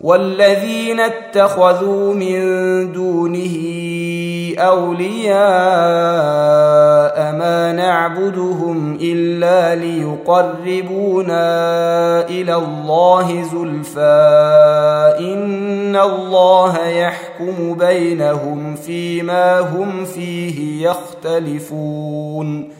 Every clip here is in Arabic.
والذين اتخذوا من دونه أولياء ما نعبدهم إلا ليقربونا إلى الله زلفى إن الله يحكم بينهم فيما هم فيه يختلفون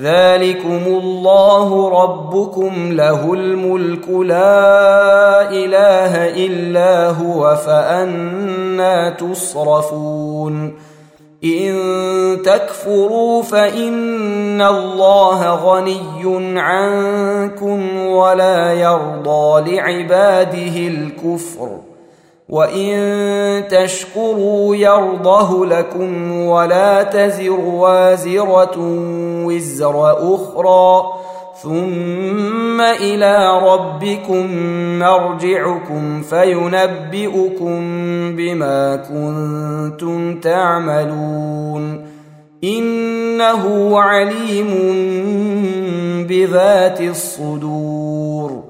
ذلكم الله ربكم له الملك لا اله الا هو فانا تصرفون ان تكفروا فان الله غني عنكم ولا يرضى لعباده الكفر وان تشكروا يرضه لكم ولا تزر وازره وزر أخرى ثم إلى ربكم مرجعكم فينبئكم بما كنتم تعملون انه عليم بذات الصدور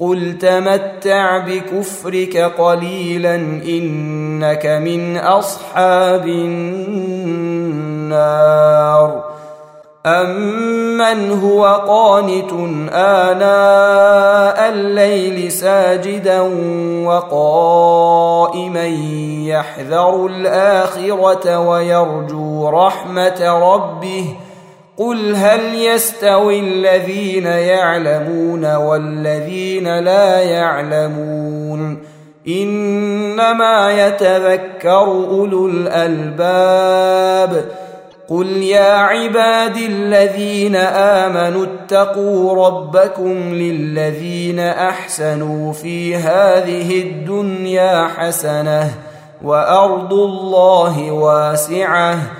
قل تمتع بكفرك قليلا انك من اصحاب النار امن هو قانت اناء الليل ساجدا وقائما يحذر الاخره ويرجو رحمه ربه قل هل يستوي الذين يعلمون والذين لا يعلمون انما يتذكر اولو الالباب قل يا عبادي الذين امنوا اتقوا ربكم للذين احسنوا في هذه الدنيا حسنه وارض الله واسعه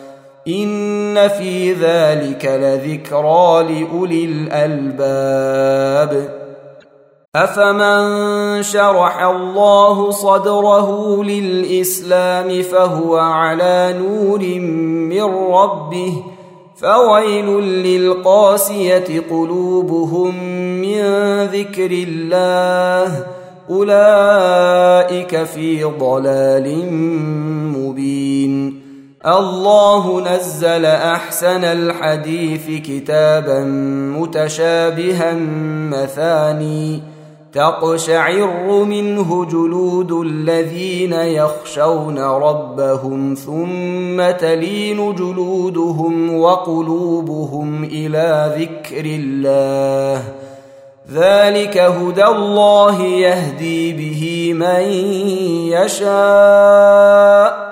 ان في ذلك لذكرى لاولي الالباب افمن شرح الله صدره للاسلام فهو على نور من ربه فويل للقاسيه قلوبهم من ذكر الله اولئك في ضلال مبين الله نزل أحسن الحديث كتابا متشابها مثاني تقشعر منه جلود الذين يخشون ربهم ثم تلين جلودهم وقلوبهم إلى ذكر الله. ذلك هدى الله يهدي به من يشاء.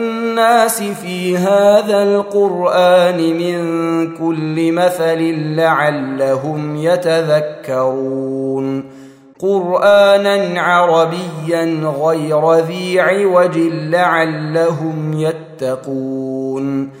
في هذا القرآن من كل مثل لعلهم يتذكرون. قرآنا عربيا غير ذي عوج لعلهم يتقون.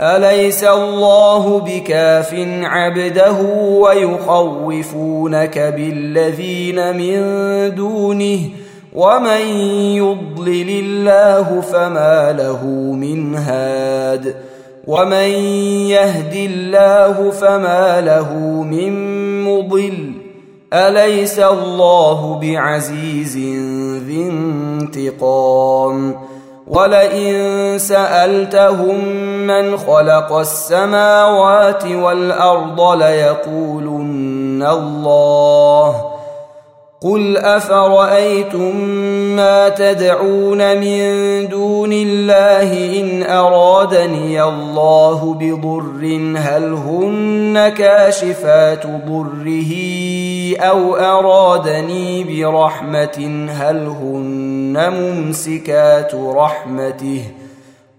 أليس الله بكاف عبده ويخوفونك بالذين من دونه ومن يضلل الله فما له من هاد ومن يهد الله فما له من مضل أليس الله بعزيز ذي انتقام ولئن سألتهم من خلق السماوات والأرض ليقولن الله قل افرايتم ما تدعون من دون الله ان ارادني الله بضر هل هن كاشفات ضره أو ارادني برحمه هل هن ممسكات رحمته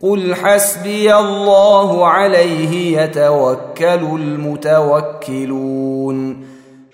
قل حسبي الله عليه يتوكل المتوكلون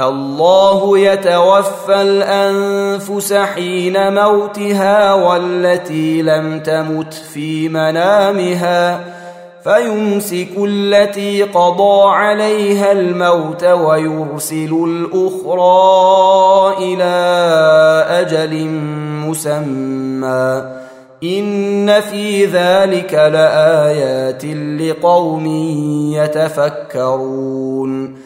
الله يتوفى الأنفس حين موتها والتي لم تمت في منامها فيمسك التي قضى عليها الموت ويرسل الأخرى إلى أجل مسمى. إن في ذلك لآيات لقوم يتفكرون.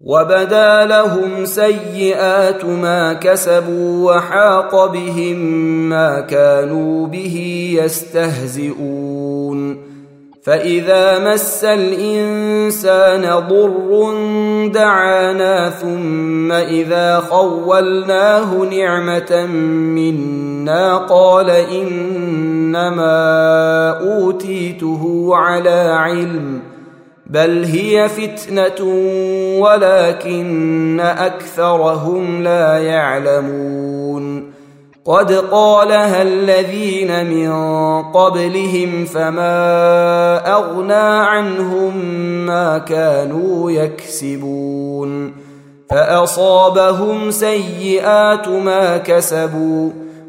وبدا لهم سيئات ما كسبوا وحاق بهم ما كانوا به يستهزئون. فإذا مس الإنسان ضر دعانا ثم إذا خولناه نعمة منا قال إنما أوتيته على علم بل هي فتنة ولكن أكثرهم لا يعلمون. قد قالها الذين من قبلهم فما أغنى عنهم ما كانوا يكسبون. فأصابهم سيئات ما كسبوا.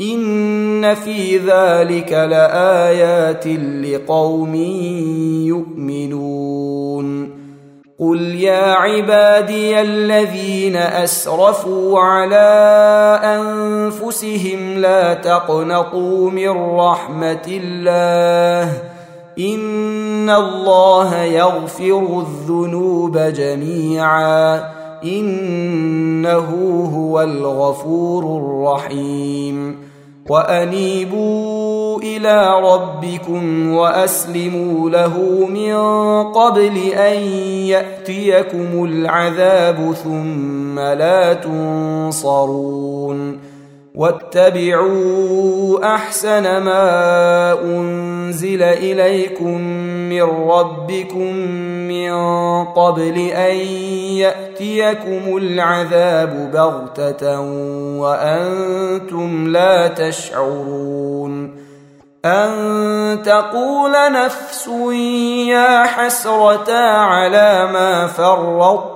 ان في ذلك لايات لقوم يؤمنون قل يا عبادي الذين اسرفوا على انفسهم لا تقنطوا من رحمه الله ان الله يغفر الذنوب جميعا انه هو الغفور الرحيم وأنيبوا إلى ربكم وأسلموا له من قبل أن يأتيكم العذاب ثم لا تنصرون واتبعوا أحسن ما أنزل إليكم من ربكم من قبل أن يأتيكم العذاب بغتة وأنتم لا تشعرون أن تقول نفس يا حسرة على ما فرطت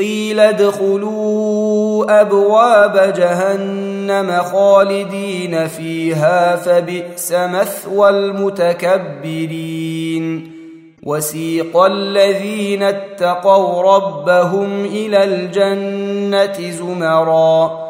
قيل ادخلوا أبواب جهنم خالدين فيها فبئس مثوى المتكبرين. وسيق الذين اتقوا ربهم إلى الجنة زمرًا.